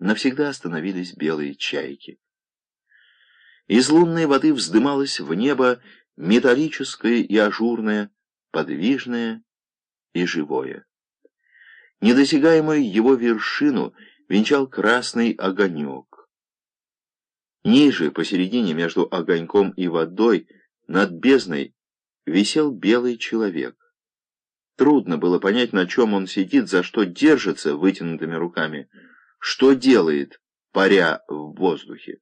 навсегда остановились белые чайки. Из лунной воды вздымалось в небо металлическое и ажурное, подвижное и живое. Недосягаемую его вершину венчал красный огонек. Ниже, посередине, между огоньком и водой, над бездной, висел белый человек. Трудно было понять, на чем он сидит, за что держится вытянутыми руками, что делает, паря в воздухе.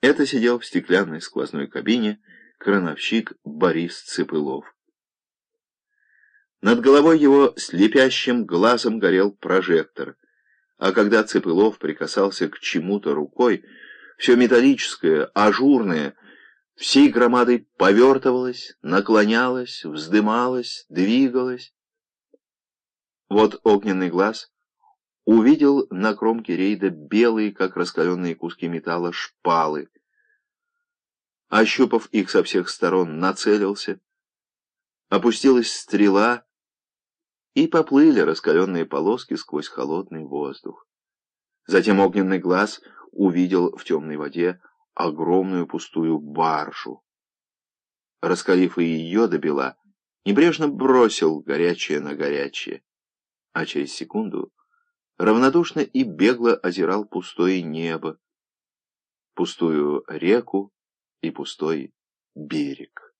Это сидел в стеклянной сквозной кабине крановщик Борис Цыпылов. Над головой его слепящим глазом горел прожектор, а когда Цыпылов прикасался к чему-то рукой, все металлическое, ажурное, всей громадой повертывалось, наклонялось, вздымалось, двигалось. Вот огненный глаз увидел на кромке рейда белые, как раскаленные куски металла, шпалы. Ощупав их со всех сторон, нацелился. Опустилась стрела, и поплыли раскаленные полоски сквозь холодный воздух. Затем огненный глаз увидел в темной воде огромную пустую баржу. Раскалив и ее до бела, небрежно бросил горячее на горячее, а через секунду равнодушно и бегло озирал пустое небо, пустую реку и пустой берег.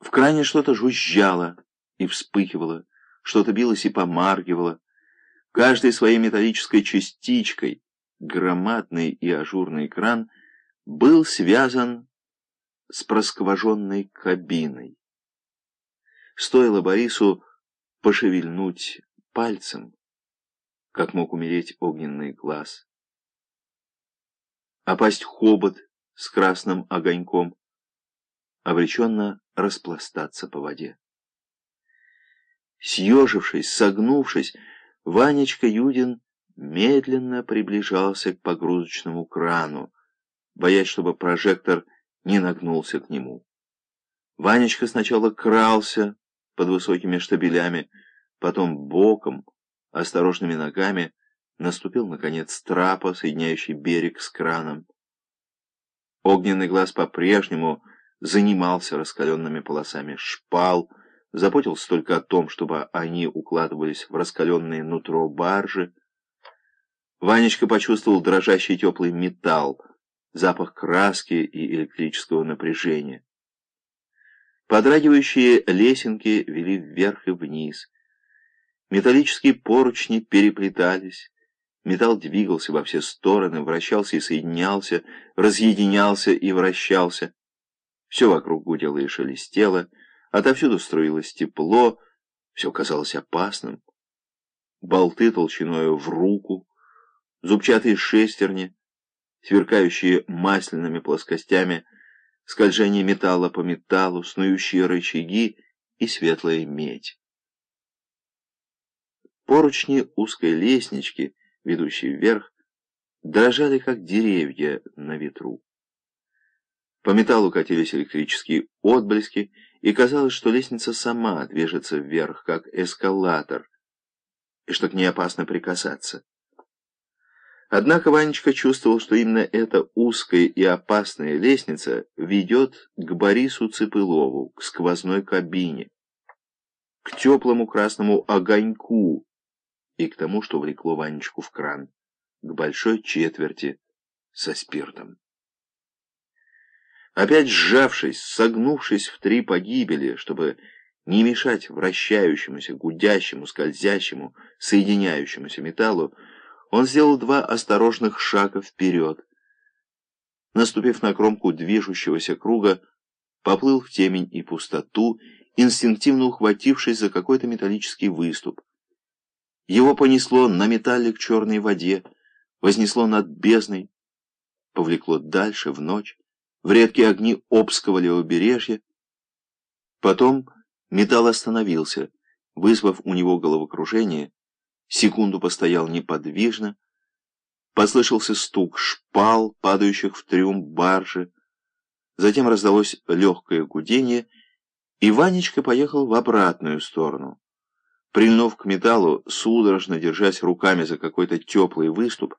В кране что-то жужжало и вспыхивало, что-то билось и помаргивало. Каждой своей металлической частичкой громадный и ажурный кран был связан с проскваженной кабиной. Стоило Борису пошевельнуть пальцем, как мог умереть огненный глаз. Опасть хобот с красным огоньком, обреченно распластаться по воде. Съежившись, согнувшись, Ванечка Юдин медленно приближался к погрузочному крану, боясь, чтобы прожектор не нагнулся к нему. Ванечка сначала крался, под высокими штабелями, потом боком, осторожными ногами, наступил, наконец, трапа, соединяющий берег с краном. Огненный глаз по-прежнему занимался раскаленными полосами шпал, заботился только о том, чтобы они укладывались в раскаленное нутро баржи. Ванечка почувствовал дрожащий теплый металл, запах краски и электрического напряжения. Подрагивающие лесенки вели вверх и вниз. Металлические поручни переплетались. Металл двигался во все стороны, вращался и соединялся, разъединялся и вращался. Все вокруг гудело и шелестело, отовсюду струилось тепло, все казалось опасным. Болты толщиною в руку, зубчатые шестерни, сверкающие масляными плоскостями, скольжение металла по металлу, снующие рычаги и светлая медь. Поручни узкой лестнички, ведущей вверх, дрожали, как деревья на ветру. По металлу катились электрические отблески, и казалось, что лестница сама движется вверх, как эскалатор, и что к ней опасно прикасаться. Однако Ванечка чувствовал, что именно эта узкая и опасная лестница ведет к Борису Цыпылову, к сквозной кабине, к теплому красному огоньку и к тому, что влекло Ванечку в кран, к большой четверти со спиртом. Опять сжавшись, согнувшись в три погибели, чтобы не мешать вращающемуся, гудящему, скользящему, соединяющемуся металлу, он сделал два осторожных шага вперед. Наступив на кромку движущегося круга, поплыл в темень и пустоту, инстинктивно ухватившись за какой-то металлический выступ. Его понесло на металле к черной воде, вознесло над бездной, повлекло дальше, в ночь, в редкие огни Обского левобережья. Потом металл остановился, вызвав у него головокружение, секунду постоял неподвижно, послышался стук шпал, падающих в трюм баржи, затем раздалось легкое гудение, и Ванечка поехал в обратную сторону. Прильнув к металлу, судорожно держась руками за какой-то теплый выступ,